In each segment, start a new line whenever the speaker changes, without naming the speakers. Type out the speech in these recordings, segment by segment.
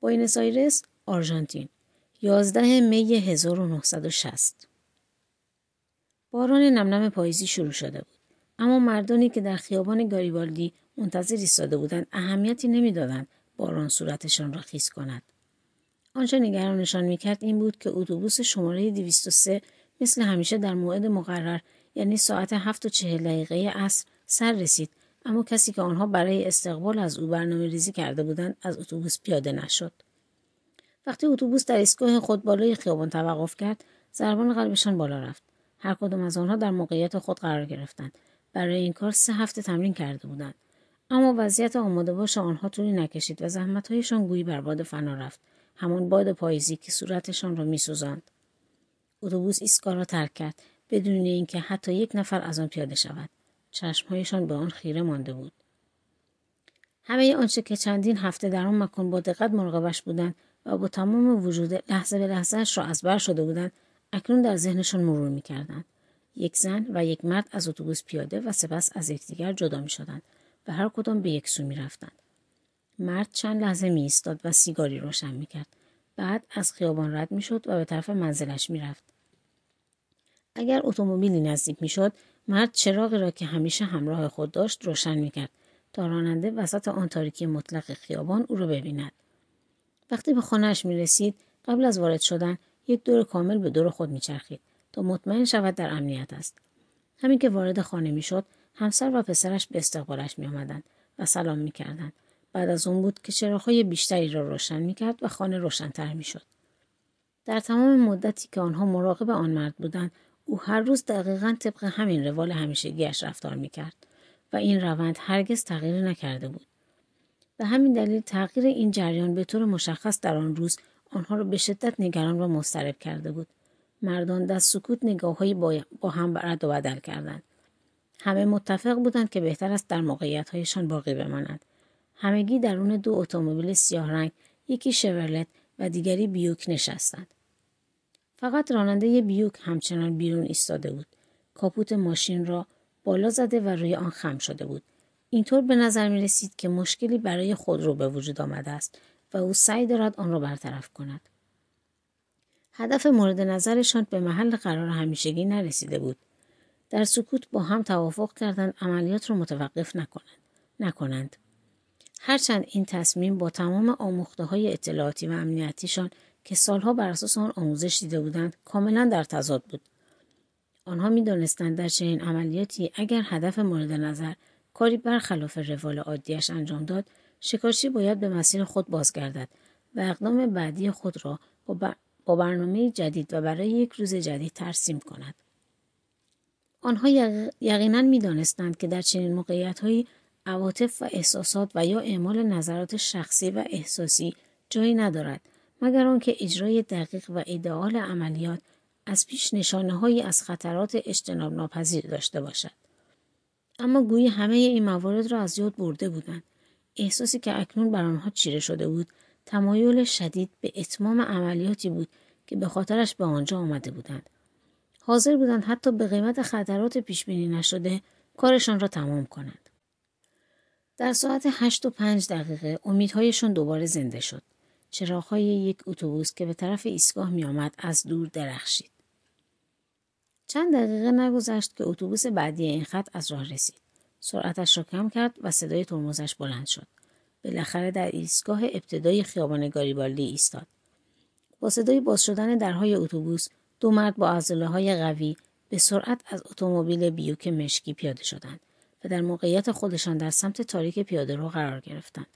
بوینس آیرس، آرژانتین 11 می 1960 باران نمنم پاییزی شروع شده بود. اما مردانی که در خیابان گاریبالدی منتظر ایستاده بودند اهمیتی نمی‌دادند باران صورتشان را خیز کند. آنچه نگرانشان می‌کرد این بود که اتوبوس شماره 203 مثل همیشه در موعد مقرر یعنی ساعت هفت و چهل دقیقه عصر سر رسید اما کسی که آنها برای استقبال از او برنامه ریزی کرده بودند از اتوبوس پیاده نشد. وقتی اتوبوس در ایستگاه خود بالای خیابان توقف کرد ضربان قلبشان بالا رفت. هر کدام از آنها در موقعیت خود قرار گرفتند. برای این کار سه هفته تمرین کرده بودند. اما وضعیت آماده باش آنها طولی نکشید و زحمتهایشان گویی بر باد فنا رفت. همان باد پاییزی که صورتشان را میسوزاند. اتوبوس ایستگاه را ترک کرد. بدون اینکه حتی یک نفر از آن پیاده شود. چشمهایشان به آن خیره مانده بود همه آنچه که چندین هفته در آن مکان با دقت مراقبش بودند و با تمام وجود لحظه به لحظهش را از بر شده بودند اکنون در ذهنشان مرور می‌کردند یک زن و یک مرد از اتوبوس پیاده و سپس از یکدیگر جدا می شدند و هر کدام به یک سو می رفتند. مرد چند لحظه می ایستاد و سیگاری روشن می کرد. بعد از خیابان رد می شد و به طرف منزلش می رفت. اگر اتومبیلی نزدیک می شد مرد چراغی را که همیشه همراه خود داشت روشن می کرد تا راننده وسط آن تاریکی مطلق خیابان او را ببیند. وقتی به خانهاش می رسید قبل از وارد شدن یک دور کامل به دور خود می چرخید تا مطمئن شود در امنیت است. همین که وارد خانه می شد همسر و پسرش به استقبالش می آمدند و سلام می کردند. بعد از اون بود که چراغهای بیشتری را روشن می کرد و خانه روشنتر می شد. در تمام مدتی که آنها مراقب آن مرد بودند او هر روز دقیقا طبق همین روال همیشگیش رفتار می کرد و این روند هرگز تغییر نکرده بود. به همین دلیل تغییر این جریان به طور مشخص در آن روز آنها را به شدت نگران و مضطرب کرده بود. مردان در سکوت نگاههایی با هم رد و بدل کردند. همه متفق بودند که بهتر است در موقعیتهایشان باقی بمانند. همگی درون دو اتومبیل سیاه رنگ یکی شورلت و دیگری بیوک نشستند. فقط راننده بیوک همچنان بیرون ایستاده بود. کاپوت ماشین را بالا زده و روی آن خم شده بود. اینطور به نظر می رسید که مشکلی برای خود رو به وجود آمده است و او سعی دارد آن را برطرف کند. هدف مورد نظرشان به محل قرار همیشگی نرسیده بود. در سکوت با هم توافق کردند عملیات را متوقف نکنند. نکنند. هرچند این تصمیم با تمام آموخته های اطلاعاتی و امنیتیشان که سالها بر اساس آن آموزش دیده بودند کاملا در تضاد بود. آنها می دانستند در چنین عملیاتی اگر هدف مورد نظر کاری برخلاف روال عادیش انجام داد شکارچی باید به مسیر خود بازگردد و اقدام بعدی خود را با, برنامه جدید و برای یک روز جدید ترسیم کند. آنها یقینا می دانستند که در چنین موقعیت هایی عواطف و احساسات و یا اعمال نظرات شخصی و احساسی جایی ندارد مگر آنکه اجرای دقیق و ایدئال عملیات از پیش نشانه هایی از خطرات اجتناب ناپذیر داشته باشد. اما گویی همه این موارد را از یاد برده بودند. احساسی که اکنون بر آنها چیره شده بود تمایل شدید به اتمام عملیاتی بود که به خاطرش به آنجا آمده بودند. حاضر بودند حتی به قیمت خطرات پیش بینی نشده کارشان را تمام کنند. در ساعت هشت و پنج دقیقه امیدهایشان دوباره زنده شد. چراغهای یک اتوبوس که به طرف ایستگاه می آمد از دور درخشید. چند دقیقه نگذشت که اتوبوس بعدی این خط از راه رسید. سرعتش را کم کرد و صدای ترمزش بلند شد. بالاخره در ایستگاه ابتدای خیابان گاریبالدی ایستاد. با صدای باز شدن درهای اتوبوس دو مرد با عضله های قوی به سرعت از اتومبیل بیوک مشکی پیاده شدند و در موقعیت خودشان در سمت تاریک پیاده رو قرار گرفتند.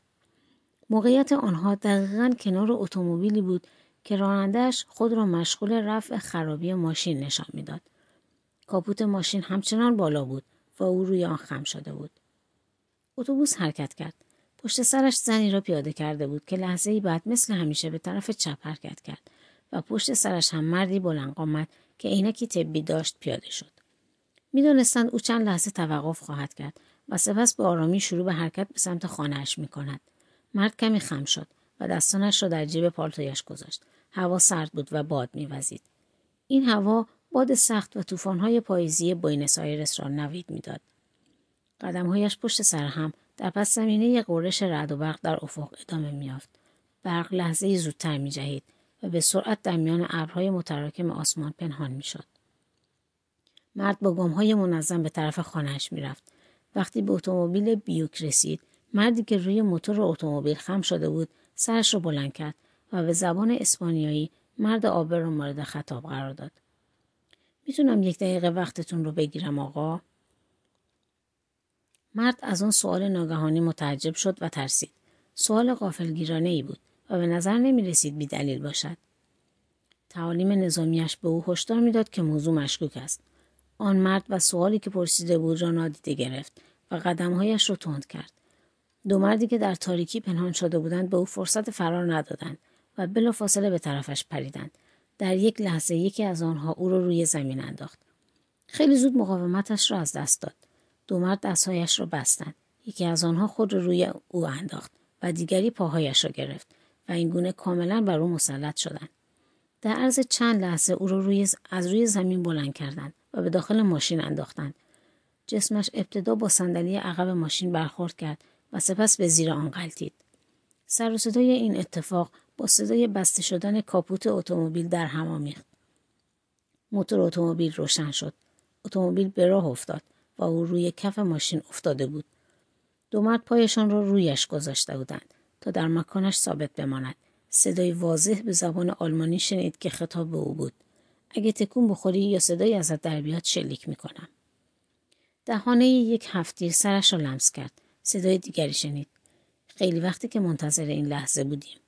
موقعیت آنها دقیقا کنار اتومبیلی بود که رانندهش خود را مشغول رفع خرابی ماشین نشان می‌داد. کاپوت ماشین همچنان بالا بود و او روی آن خم شده بود. اتوبوس حرکت کرد. پشت سرش زنی را پیاده کرده بود که لحظه ای بعد مثل همیشه به طرف چپ حرکت کرد و پشت سرش هم مردی بلند قامت که عینکی طبی داشت پیاده شد. می‌دانستند او چند لحظه توقف خواهد کرد و سپس به آرامی شروع به حرکت به سمت خانهاش می کند. مرد کمی خم شد و دستانش را در جیب پالتویش گذاشت. هوا سرد بود و باد میوزید. این هوا باد سخت و طوفان‌های پاییزی بوینس آیرس را نوید می‌داد. قدمهایش پشت سر هم در پس زمینه غرش رعد و برق در افق ادامه میافت. برق لحظه‌ای زودتر می جهید و به سرعت در میان ابرهای متراکم آسمان پنهان می شد. مرد با گامهای منظم به طرف خانهاش می‌رفت وقتی به اتومبیل بیوک رسید مردی که روی موتور اتومبیل خم شده بود سرش را بلند کرد و به زبان اسپانیایی مرد آبر را مورد خطاب قرار داد. می‌تونم یک دقیقه وقتتون رو بگیرم آقا؟ مرد از آن سوال ناگهانی متعجب شد و ترسید. سوال غافلگیرانه ای بود و به نظر نمی رسید بی دلیل باشد. تعالیم نظامیش به او هشدار می‌داد که موضوع مشکوک است. آن مرد و سوالی که پرسیده بود را نادیده گرفت و قدمهایش را تند کرد. دو مردی که در تاریکی پنهان شده بودند به او فرصت فرار ندادند و بلافاصله به طرفش پریدند. در یک لحظه یکی از آنها او را روی زمین انداخت. خیلی زود مقاومتش را از دست داد. دو مرد دستهایش را بستند. یکی از آنها خود را روی او انداخت و دیگری پاهایش را گرفت و این گونه کاملا بر او مسلط شدند. در عرض چند لحظه او را روی از روی زمین بلند کردند و به داخل ماشین انداختند. جسمش ابتدا با صندلی عقب ماشین برخورد کرد و سپس به زیر آن غلطید. سر و صدای این اتفاق با صدای بسته شدن کاپوت اتومبیل در هم آمیخت. موتور اتومبیل روشن شد. اتومبیل به راه افتاد و او روی کف ماشین افتاده بود. دو مرد پایشان را رو رویش گذاشته بودند تا در مکانش ثابت بماند. صدای واضح به زبان آلمانی شنید که خطاب به او بود. اگه تکون بخوری یا صدایی ازت در بیاد شلیک می‌کنم. دهانه یک هفتیر سرش را لمس کرد. صدای دیگری شنید. خیلی وقتی که منتظر این لحظه بودیم.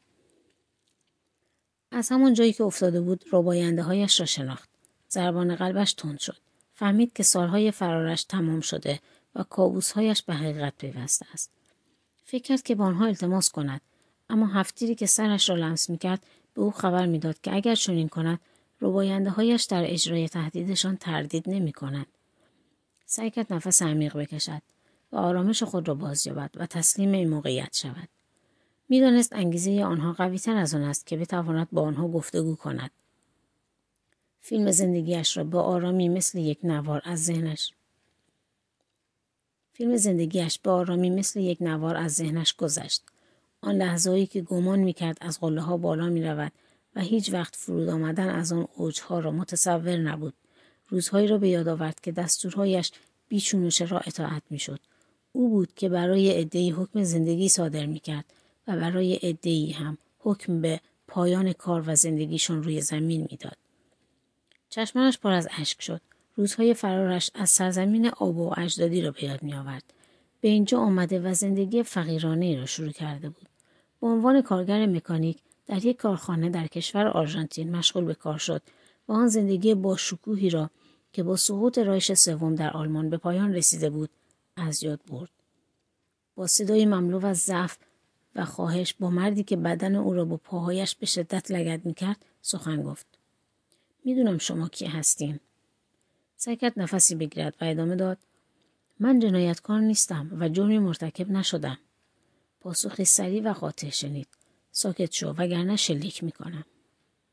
از همان جایی که افتاده بود رباینده هایش را شناخت. زربان قلبش تند شد. فهمید که سالهای فرارش تمام شده و کابوسهایش به حقیقت پیوسته است. فکر کرد که به آنها التماس کند اما هفتیری که سرش را لمس می‌کرد به او خبر می‌داد که اگر چنین کند رباینده هایش در اجرای تهدیدشان تردید نمی کنند. سعی کرد نفس عمیق بکشد و آرامش خود را باز یابد و تسلیم این موقعیت شود. می‌دانست انگیزه آنها قوی تر از آن است که بتواند با آنها گفتگو کند. فیلم زندگیش را با آرامی مثل یک نوار از ذهنش فیلم زندگیش به آرامی مثل یک نوار از ذهنش گذشت. آن لحظه‌ای که گمان می‌کرد از قله ها بالا می رود و هیچ وقت فرود آمدن از آن اوجها را متصور نبود. روزهایی را به یاد آورد که دستورهایش بیچونوشه را اطاعت می‌شد. او بود که برای عدهای حکم زندگی صادر می کرد و برای عدهای هم حکم به پایان کار و زندگیشان روی زمین می‌داد. چشمانش پر از اشک شد. روزهای فرارش از سرزمین آب و اجدادی را به یاد می آورد. به اینجا آمده و زندگی فقیرانه را شروع کرده بود. به عنوان کارگر مکانیک در یک کارخانه در کشور آرژانتین مشغول به کار شد و آن زندگی با شکوهی را که با سقوط رایش سوم در آلمان به پایان رسیده بود از یاد برد. با صدای مملو از ضعف و خواهش با مردی که بدن او را با پاهایش به شدت لگد می‌کرد سخن گفت. می‌دونم شما کی هستین. سعی کرد نفسی بگیرد و ادامه داد. من جنایتکار نیستم و جرمی مرتکب نشدم. پاسخی سریع و قاطع شنید. ساکت شو وگرنه شلیک می‌کنم